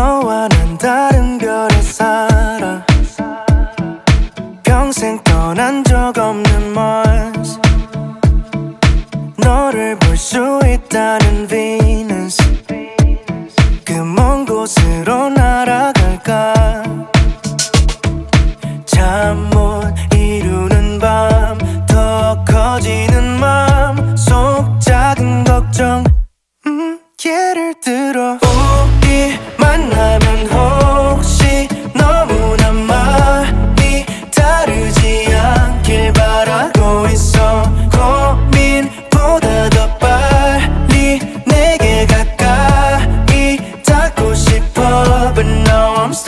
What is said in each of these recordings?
너와 난 다른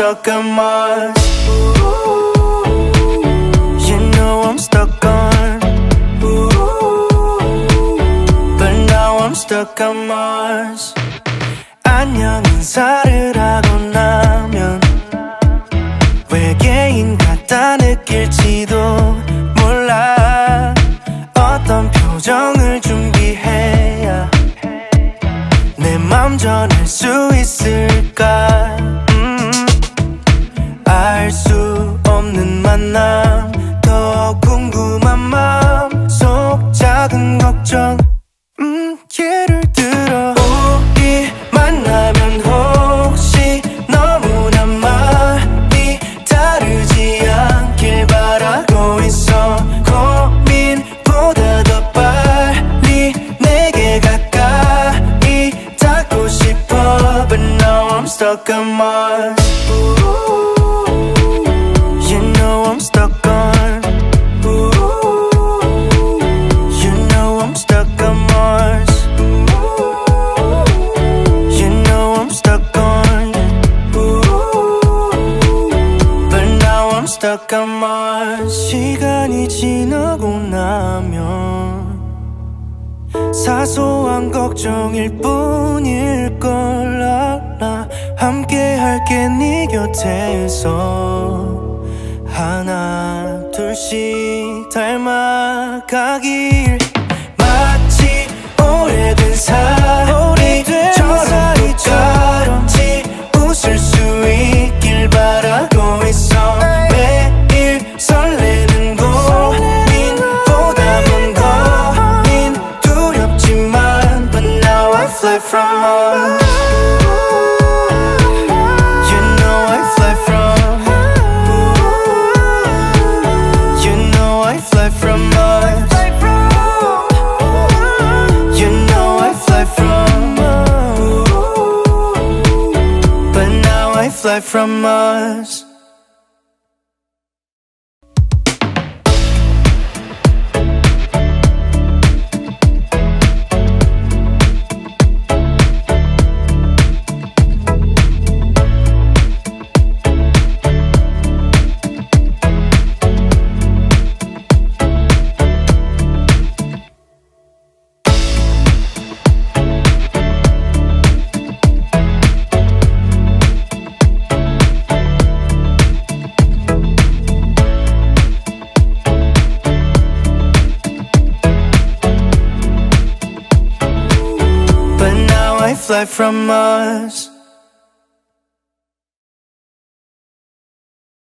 stuck on Mars You know I'm stuck on But now I'm stuck on Mars 안녕 인사를 하고 나면 외계인 같다 느낄지도 몰라 어떤 표정 stuck on my You know I'm stuck on You know I'm stuck on Mars You know I'm stuck on But now I'm stuck on Mars 시간이 지나고 나면 사소한 걱정일 뿐일걸 함께 할게 네 곁에서. 하나 둘씩 닮아가길 fly from us. might fly from us.